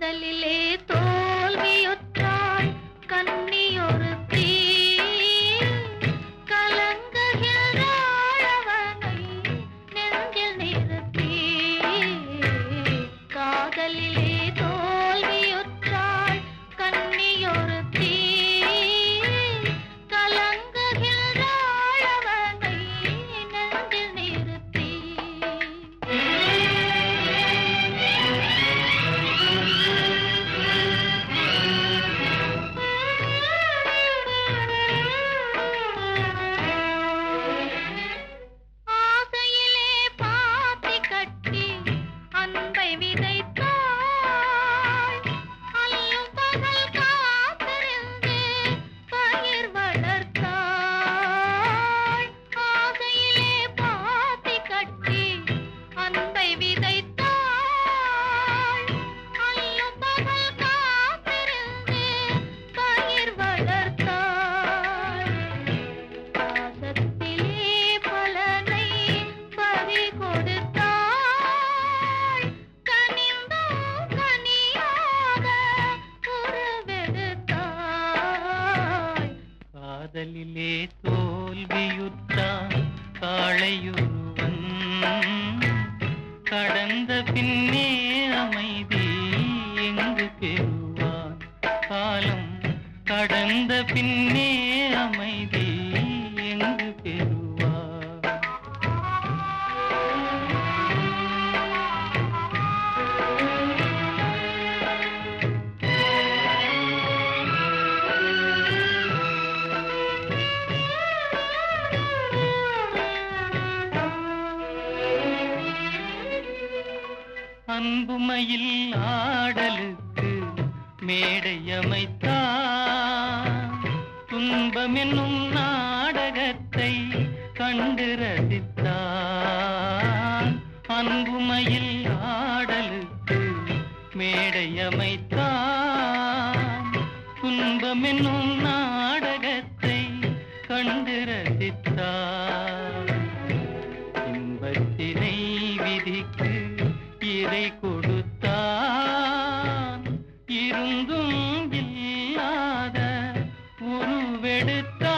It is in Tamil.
మొదలిలే காதலிலே தோல்வியுற்றான் காளையுருவன். கடந்த பின்னே அமைதி எங்கு பெறுவான்? காலம் கடந்த பின்னே அமைதி அன்புமையில் ஆடலுக்கு மேடை அமைத்தான் துன்பம் என்னும் நாடகத்தை கண்டு ரசித்தான். அன்புமையில் ஆடலுக்கு மேடை அமைத்தான் துன்பம் என்னும் நாடகத்தை கண்டு ரசித்தான். கத்தா